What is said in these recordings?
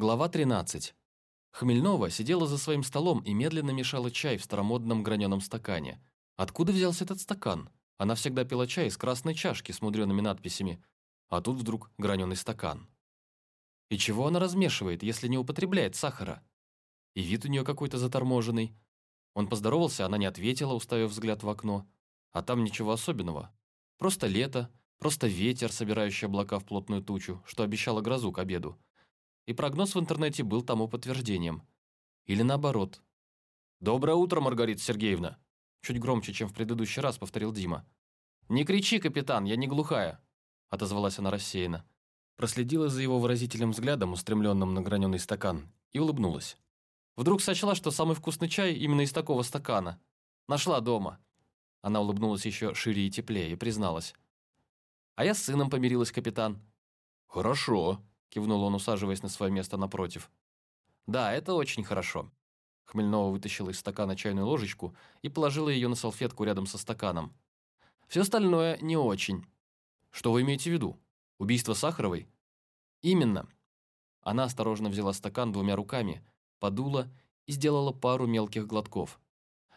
Глава 13. Хмельнова сидела за своим столом и медленно мешала чай в старомодном граненом стакане. Откуда взялся этот стакан? Она всегда пила чай из красной чашки с мудреными надписями, а тут вдруг граненый стакан. И чего она размешивает, если не употребляет сахара? И вид у нее какой-то заторможенный. Он поздоровался, она не ответила, уставив взгляд в окно. А там ничего особенного. Просто лето, просто ветер, собирающий облака в плотную тучу, что обещало грозу к обеду. И прогноз в интернете был тому подтверждением. Или наоборот. «Доброе утро, Маргарита Сергеевна!» Чуть громче, чем в предыдущий раз, повторил Дима. «Не кричи, капитан, я не глухая!» Отозвалась она рассеянно. Проследила за его выразительным взглядом, устремленным на граненый стакан, и улыбнулась. Вдруг сочла, что самый вкусный чай именно из такого стакана. Нашла дома. Она улыбнулась еще шире и теплее и призналась. «А я с сыном помирилась, капитан». «Хорошо», кивнул он, усаживаясь на свое место напротив. «Да, это очень хорошо». Хмельнова вытащила из стакана чайную ложечку и положила ее на салфетку рядом со стаканом. «Все остальное не очень». «Что вы имеете в виду? Убийство Сахаровой?» «Именно». Она осторожно взяла стакан двумя руками, подула и сделала пару мелких глотков.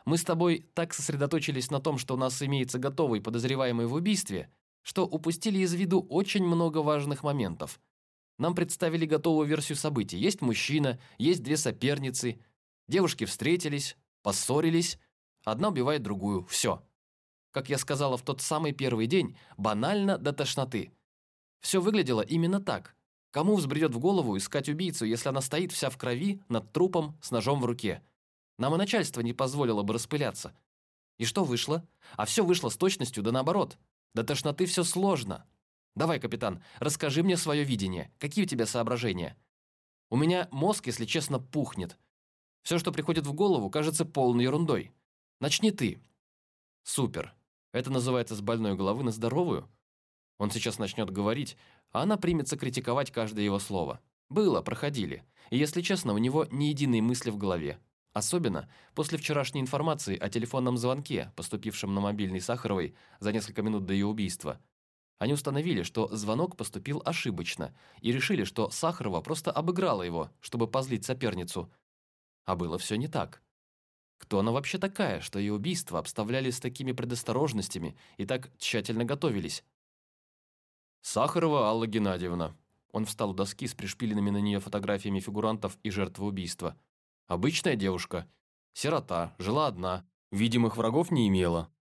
«Мы с тобой так сосредоточились на том, что у нас имеется готовый подозреваемый в убийстве, что упустили из виду очень много важных моментов. Нам представили готовую версию событий. Есть мужчина, есть две соперницы. Девушки встретились, поссорились. Одна убивает другую. Все. Как я сказала в тот самый первый день, банально до тошноты. Все выглядело именно так. Кому взбредет в голову искать убийцу, если она стоит вся в крови, над трупом, с ножом в руке? Нам и начальство не позволило бы распыляться. И что вышло? А все вышло с точностью да наоборот. До тошноты все сложно. Давай, капитан, расскажи мне свое видение. Какие у тебя соображения? У меня мозг, если честно, пухнет. Все, что приходит в голову, кажется полной ерундой. Начни ты. Супер. Это называется с больной головы на здоровую? Он сейчас начнет говорить, а она примется критиковать каждое его слово. Было, проходили. И, если честно, у него ни единой мысли в голове. Особенно после вчерашней информации о телефонном звонке, поступившем на мобильный Сахаровой за несколько минут до ее убийства – они установили, что звонок поступил ошибочно и решили, что Сахарова просто обыграла его, чтобы позлить соперницу. А было все не так. Кто она вообще такая, что ее убийство обставляли с такими предосторожностями и так тщательно готовились? Сахарова Алла Геннадьевна. Он встал у доски с пришпиленными на нее фотографиями фигурантов и жертвы убийства. Обычная девушка. Сирота, жила одна, видимых врагов не имела.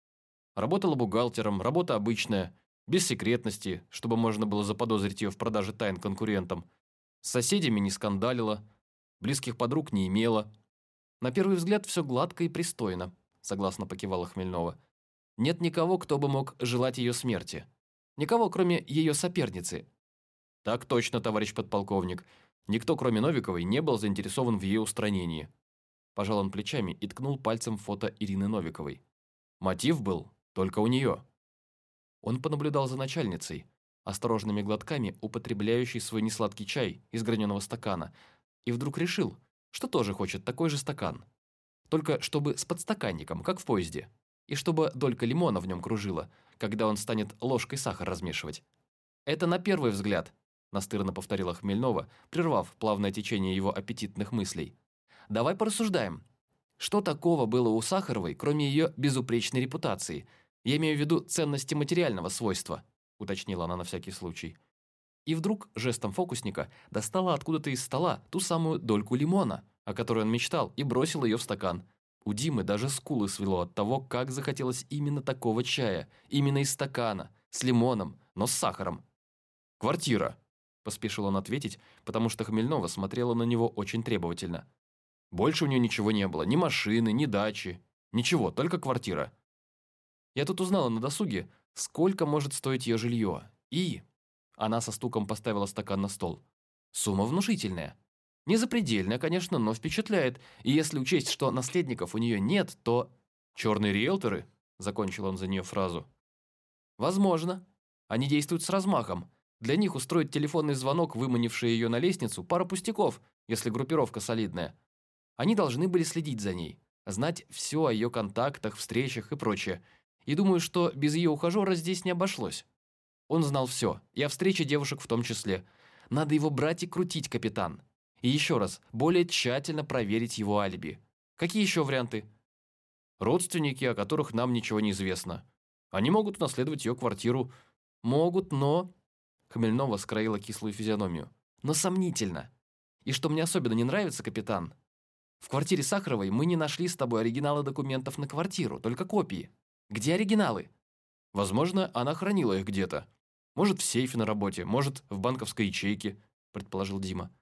Работала бухгалтером, работа обычная, без секретности, чтобы можно было заподозрить ее в продаже тайн конкурентам. С соседями не скандалила, близких подруг не имела. На первый взгляд все гладко и пристойно, согласно покивала Хмельнова. Нет никого, кто бы мог желать ее смерти. Никого, кроме ее соперницы. Так точно, товарищ подполковник. Никто, кроме Новиковой, не был заинтересован в ее устранении. Пожал он плечами и ткнул пальцем фото Ирины Новиковой. Мотив был только у нее. Он понаблюдал за начальницей, осторожными глотками употребляющей свой несладкий чай из граненого стакана, и вдруг решил, что тоже хочет такой же стакан. Только чтобы с подстаканником, как в поезде, и чтобы долька лимона в нем кружила, когда он станет ложкой сахар размешивать. «Это на первый взгляд», – настырно повторила Хмельнова, прервав плавное течение его аппетитных мыслей. «Давай порассуждаем. Что такого было у Сахаровой, кроме ее безупречной репутации – я имею в виду ценности материального свойства», уточнила она на всякий случай. И вдруг жестом фокусника достала откуда-то из стола ту самую дольку лимона, о которой он мечтал, и бросила ее в стакан. У Димы даже скулы свело от того, как захотелось именно такого чая, именно из стакана, с лимоном, но с сахаром. «Квартира», – поспешил он ответить, потому что Хмельнова смотрела на него очень требовательно. Больше у нее ничего не было, ни машины, ни дачи, ничего, только квартира. Я тут узнала на досуге, сколько может стоить ее жилье. И... Она со стуком поставила стакан на стол. Сумма внушительная. Не запредельная, конечно, но впечатляет. И если учесть, что наследников у нее нет, то... «Черные риэлторы?» – закончил он за нее фразу. «Возможно. Они действуют с размахом. Для них устроить телефонный звонок, выманивший ее на лестницу, пара пустяков, если группировка солидная. Они должны были следить за ней, знать все о ее контактах, встречах и прочее, и думаю, что без ее ухажера здесь не обошлось. Он знал все, и о встрече девушек в том числе. Надо его брать и крутить, капитан. И еще раз, более тщательно проверить его алиби. Какие еще варианты? Родственники, о которых нам ничего не известно. Они могут унаследовать ее квартиру. Могут, но... Хмельнова скроила кислую физиономию. Но сомнительно. И что мне особенно не нравится, капитан, в квартире Сахаровой мы не нашли с тобой оригиналы документов на квартиру, только копии. Где оригиналы? Возможно, она хранила их где-то. Может, в сейфе на работе, может, в банковской ячейке, предположил Дима.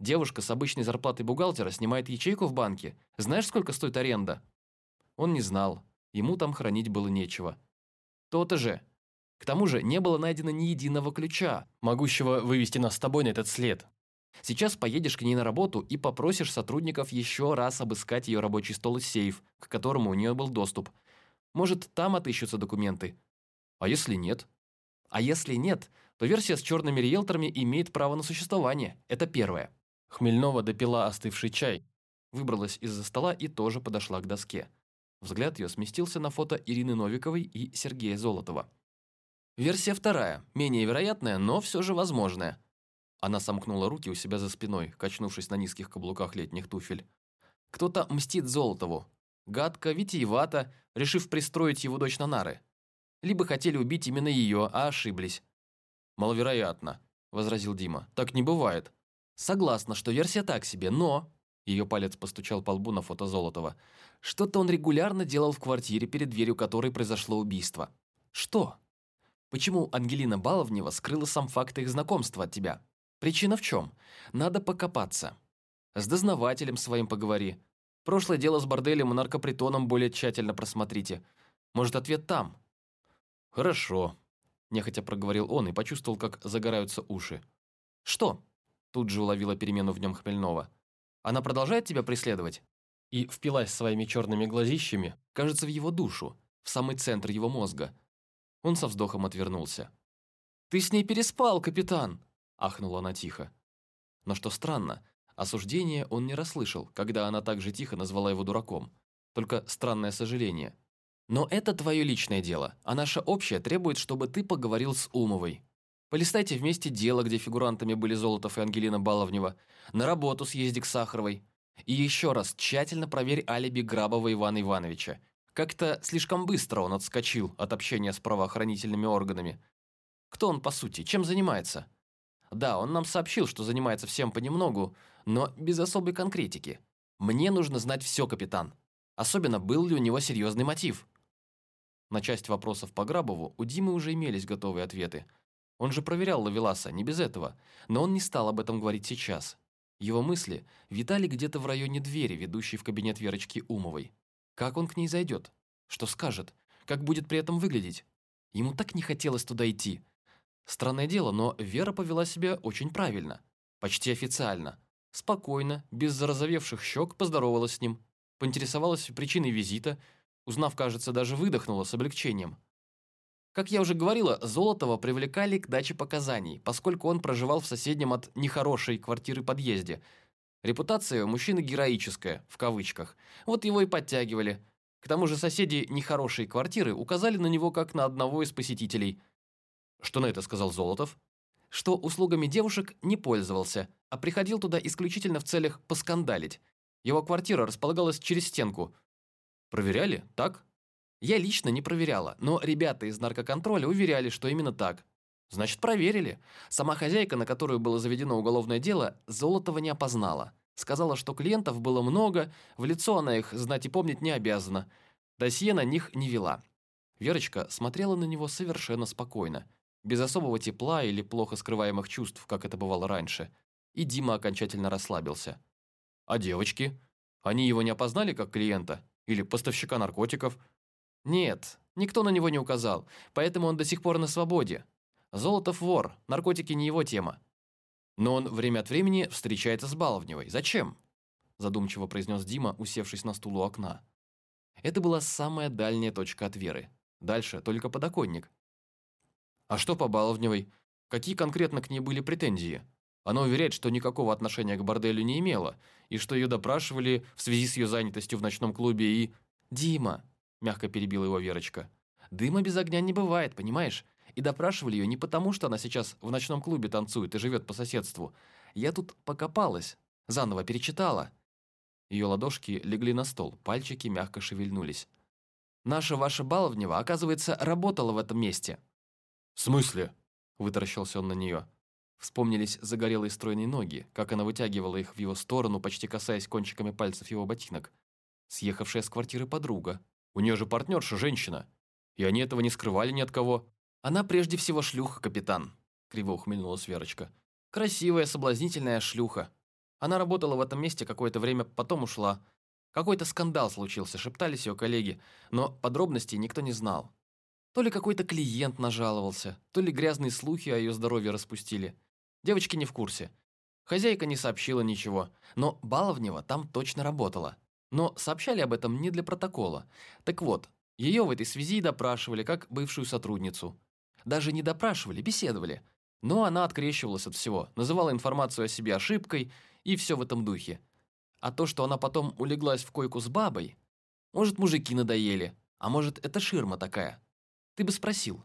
Девушка с обычной зарплатой бухгалтера снимает ячейку в банке. Знаешь, сколько стоит аренда? Он не знал. Ему там хранить было нечего. То-то же. К тому же не было найдено ни единого ключа, могущего вывести нас с тобой на этот след. Сейчас поедешь к ней на работу и попросишь сотрудников еще раз обыскать ее рабочий стол и сейф, к которому у нее был доступ. Может, там отыщутся документы. А если нет? А если нет, то версия с черными риэлторами имеет право на существование. Это первое. Хмельнова допила остывший чай, выбралась из-за стола и тоже подошла к доске. Взгляд ее сместился на фото Ирины Новиковой и Сергея Золотова. Версия вторая, менее вероятная, но все же возможная. Она сомкнула руки у себя за спиной, качнувшись на низких каблуках летних туфель. Кто-то мстит Золотову. Гадко, витиевато, решив пристроить его дочь на нары. Либо хотели убить именно ее, а ошиблись. «Маловероятно», – возразил Дима. «Так не бывает». «Согласна, что версия так себе, но...» Ее палец постучал по лбу на фото Золотова. «Что-то он регулярно делал в квартире, перед дверью которой произошло убийство». «Что?» «Почему Ангелина Баловнева скрыла сам факт их знакомства от тебя?» Причина в чем? Надо покопаться. С дознавателем своим поговори. Прошлое дело с борделем и наркопритоном более тщательно просмотрите. Может, ответ там? Хорошо. Нехотя проговорил он и почувствовал, как загораются уши. Что? Тут же уловила перемену в нем Хмельнова. Она продолжает тебя преследовать? И впилась своими черными глазищами, кажется, в его душу, в самый центр его мозга. Он со вздохом отвернулся. «Ты с ней переспал, капитан!» – ахнула она тихо. Но что странно, осуждение он не расслышал, когда она так же тихо назвала его дураком. Только странное сожаление. «Но это твое личное дело, а наше общее требует, чтобы ты поговорил с Умовой. Полистайте вместе дело, где фигурантами были Золотов и Ангелина Баловнева, на работу съезди к Сахаровой. И еще раз тщательно проверь алиби Грабова Ивана Ивановича. Как-то слишком быстро он отскочил от общения с правоохранительными органами. Кто он по сути, чем занимается?» Да, он нам сообщил, что занимается всем понемногу, но без особой конкретики. Мне нужно знать все, капитан. Особенно, был ли у него серьезный мотив. На часть вопросов по Грабову у Димы уже имелись готовые ответы. Он же проверял Лавеласа, не без этого, но он не стал об этом говорить сейчас. Его мысли витали где-то в районе двери, ведущей в кабинет Верочки Умовой. Как он к ней зайдет? Что скажет? Как будет при этом выглядеть? Ему так не хотелось туда идти. Странное дело, но Вера повела себя очень правильно. Почти официально. Спокойно, без зарозовевших щек, поздоровалась с ним. Поинтересовалась причиной визита. Узнав, кажется, даже выдохнула с облегчением. Как я уже говорила, Золотова привлекали к даче показаний, поскольку он проживал в соседнем от нехорошей квартиры подъезде. Репутация у мужчины героическая, в кавычках. Вот его и подтягивали. К тому же соседи нехорошей квартиры указали на него как на одного из посетителей – что на это сказал Золотов? Что услугами девушек не пользовался, а приходил туда исключительно в целях поскандалить. Его квартира располагалась через стенку. Проверяли, так? Я лично не проверяла, но ребята из наркоконтроля уверяли, что именно так. Значит, проверили. Сама хозяйка, на которую было заведено уголовное дело, Золотова не опознала. Сказала, что клиентов было много, в лицо она их знать и помнить не обязана. Досье на них не вела. Верочка смотрела на него совершенно спокойно без особого тепла или плохо скрываемых чувств, как это бывало раньше. И Дима окончательно расслабился. А девочки? Они его не опознали как клиента? Или поставщика наркотиков? Нет, никто на него не указал, поэтому он до сих пор на свободе. Золотов вор, наркотики не его тема. Но он время от времени встречается с Баловневой. Зачем? Задумчиво произнес Дима, усевшись на стул у окна. Это была самая дальняя точка от Веры. Дальше только подоконник, а что по Баловневой? Какие конкретно к ней были претензии? Она уверяет, что никакого отношения к борделю не имела, и что ее допрашивали в связи с ее занятостью в ночном клубе и... «Дима!» – мягко перебила его Верочка. «Дыма без огня не бывает, понимаешь? И допрашивали ее не потому, что она сейчас в ночном клубе танцует и живет по соседству. Я тут покопалась. Заново перечитала. Ее ладошки легли на стол, пальчики мягко шевельнулись. Наша ваша Баловнева, оказывается, работала в этом месте. «В смысле?» – вытаращился он на нее. Вспомнились загорелые стройные ноги, как она вытягивала их в его сторону, почти касаясь кончиками пальцев его ботинок. Съехавшая с квартиры подруга. У нее же партнерша женщина. И они этого не скрывали ни от кого. Она прежде всего шлюха, капитан, криво ухмыльнулась Верочка. Красивая, соблазнительная шлюха. Она работала в этом месте какое-то время, потом ушла. Какой-то скандал случился, шептались ее коллеги, но подробностей никто не знал. То ли какой-то клиент нажаловался, то ли грязные слухи о ее здоровье распустили. Девочки не в курсе. Хозяйка не сообщила ничего, но Баловнева там точно работала. Но сообщали об этом не для протокола. Так вот, ее в этой связи допрашивали как бывшую сотрудницу. Даже не допрашивали, беседовали. Но она открещивалась от всего, называла информацию о себе ошибкой и все в этом духе. А то, что она потом улеглась в койку с бабой, может, мужики надоели, а может, это ширма такая. Ты бы спросил.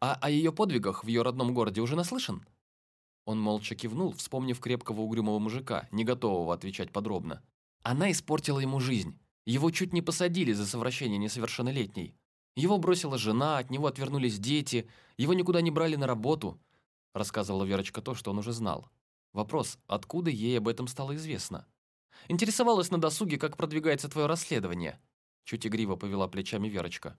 А о ее подвигах в ее родном городе уже наслышан? Он молча кивнул, вспомнив крепкого угрюмого мужика, не готового отвечать подробно. Она испортила ему жизнь. Его чуть не посадили за совращение несовершеннолетней. Его бросила жена, от него отвернулись дети, его никуда не брали на работу. Рассказывала Верочка то, что он уже знал. Вопрос, откуда ей об этом стало известно? Интересовалась на досуге, как продвигается твое расследование. Чуть игриво повела плечами Верочка.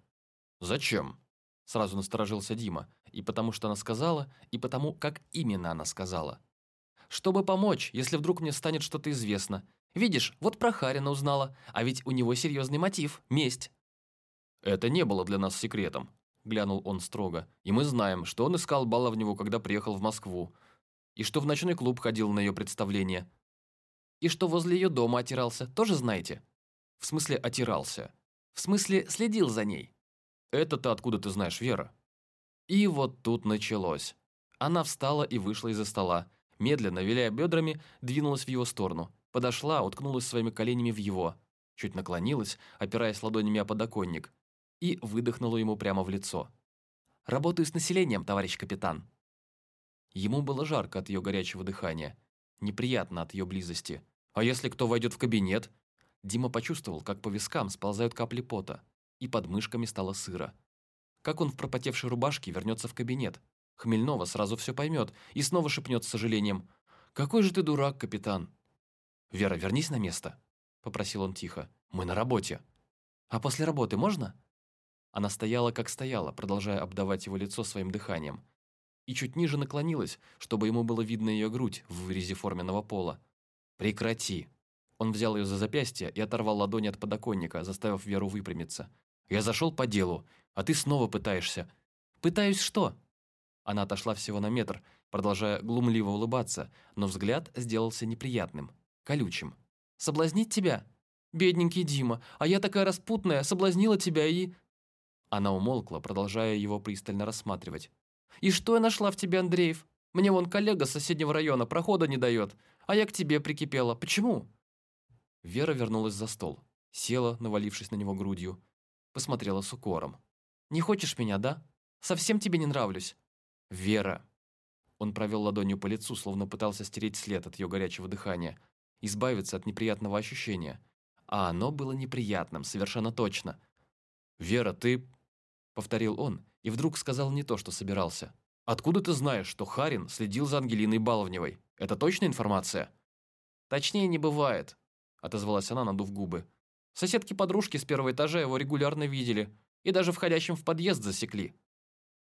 «Зачем?» Сразу насторожился Дима. И потому что она сказала, и потому, как именно она сказала. «Чтобы помочь, если вдруг мне станет что-то известно. Видишь, вот про Харина узнала, а ведь у него серьезный мотив – месть». «Это не было для нас секретом», – глянул он строго. «И мы знаем, что он искал Баловневу, когда приехал в Москву, и что в ночной клуб ходил на ее представление. И что возле ее дома отирался, тоже знаете? В смысле отирался? В смысле следил за ней. Это-то откуда ты знаешь, Вера? И вот тут началось. Она встала и вышла из-за стола. Медленно, виляя бедрами, двинулась в его сторону. Подошла, уткнулась своими коленями в его. Чуть наклонилась, опираясь ладонями о подоконник. И выдохнула ему прямо в лицо. «Работаю с населением, товарищ капитан». Ему было жарко от ее горячего дыхания. Неприятно от ее близости. А если кто войдет в кабинет? Дима почувствовал, как по вискам сползают капли пота, и под мышками стало сыро. Как он в пропотевшей рубашке вернется в кабинет? Хмельнова сразу все поймет и снова шепнет с сожалением. «Какой же ты дурак, капитан!» «Вера, вернись на место», — попросил он тихо. «Мы на работе». «А после работы можно?» Она стояла, как стояла, продолжая обдавать его лицо своим дыханием. И чуть ниже наклонилась, чтобы ему было видно ее грудь в вырезе форменного пола. «Прекрати!» Он взял ее за запястье и оторвал ладони от подоконника, заставив Веру выпрямиться. «Я зашел по делу, а ты снова пытаешься». «Пытаюсь что?» Она отошла всего на метр, продолжая глумливо улыбаться, но взгляд сделался неприятным, колючим. «Соблазнить тебя? Бедненький Дима, а я такая распутная, соблазнила тебя и...» Она умолкла, продолжая его пристально рассматривать. «И что я нашла в тебе, Андреев? Мне вон коллега с соседнего района прохода не дает, а я к тебе прикипела. Почему?» Вера вернулась за стол, села, навалившись на него грудью, посмотрела с укором. «Не хочешь меня, да? Совсем тебе не нравлюсь?» «Вера!» Он провел ладонью по лицу, словно пытался стереть след от ее горячего дыхания, избавиться от неприятного ощущения. А оно было неприятным, совершенно точно. «Вера, ты...» — повторил он, и вдруг сказал не то, что собирался. «Откуда ты знаешь, что Харин следил за Ангелиной Баловневой? Это точная информация?» «Точнее не бывает», — отозвалась она, надув губы. «Соседки-подружки с первого этажа его регулярно видели и даже входящим в подъезд засекли».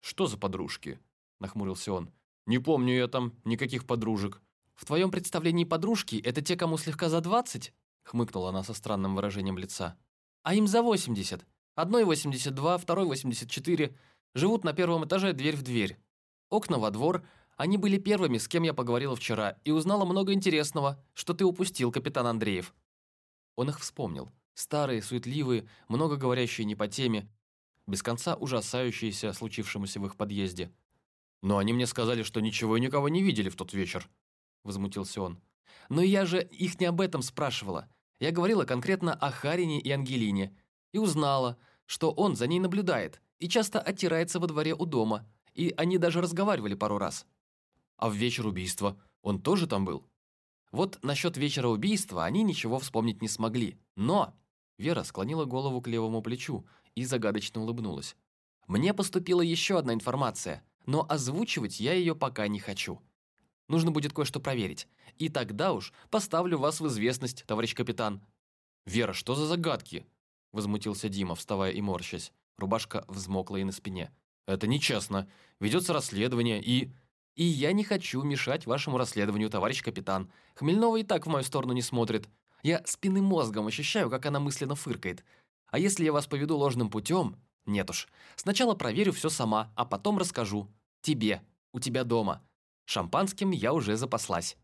«Что за подружки?» — нахмурился он. «Не помню я там никаких подружек». «В твоем представлении подружки — это те, кому слегка за двадцать?» — хмыкнула она со странным выражением лица. «А им за восемьдесят. Одной восемьдесят два, второй восемьдесят четыре. Живут на первом этаже дверь в дверь. Окна во двор. Они были первыми, с кем я поговорила вчера, и узнала много интересного, что ты упустил, капитан Андреев». Он их вспомнил. Старые, суетливые, много говорящие не по теме, без конца ужасающиеся случившемуся в их подъезде. «Но они мне сказали, что ничего и никого не видели в тот вечер», — возмутился он. «Но я же их не об этом спрашивала. Я говорила конкретно о Харине и Ангелине. И узнала, что он за ней наблюдает и часто оттирается во дворе у дома. И они даже разговаривали пару раз». «А в вечер убийства он тоже там был?» Вот насчет вечера убийства они ничего вспомнить не смогли. Но...» Вера склонила голову к левому плечу и загадочно улыбнулась. «Мне поступила еще одна информация, но озвучивать я ее пока не хочу. Нужно будет кое-что проверить. И тогда уж поставлю вас в известность, товарищ капитан». «Вера, что за загадки?» Возмутился Дима, вставая и морщась. Рубашка взмокла и на спине. «Это нечестно. Ведется расследование и...» «И я не хочу мешать вашему расследованию, товарищ капитан. Хмельнова и так в мою сторону не смотрит. Я спинным мозгом ощущаю, как она мысленно фыркает. А если я вас поведу ложным путем? Нет уж. Сначала проверю все сама, а потом расскажу. Тебе. У тебя дома. Шампанским я уже запаслась».